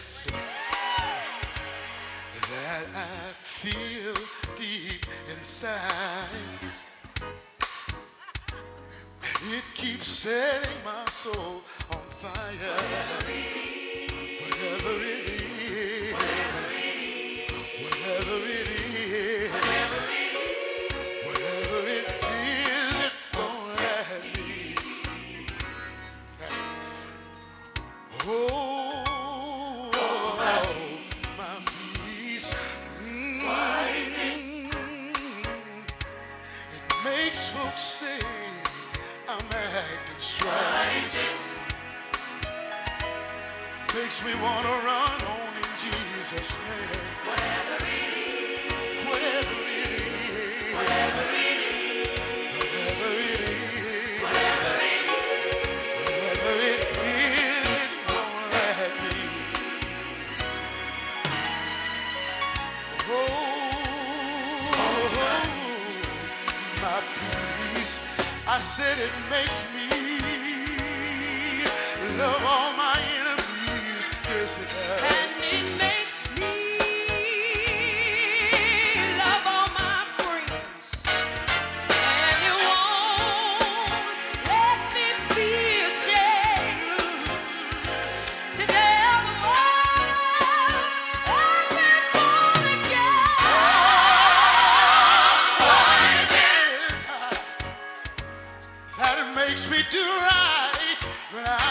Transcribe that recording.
is that I feel deep inside? It keeps setting my soul on fire. Makes folks say I'm acting strange. Makes me wanna run on I said it makes me love all my enemies. Yes, it does. When I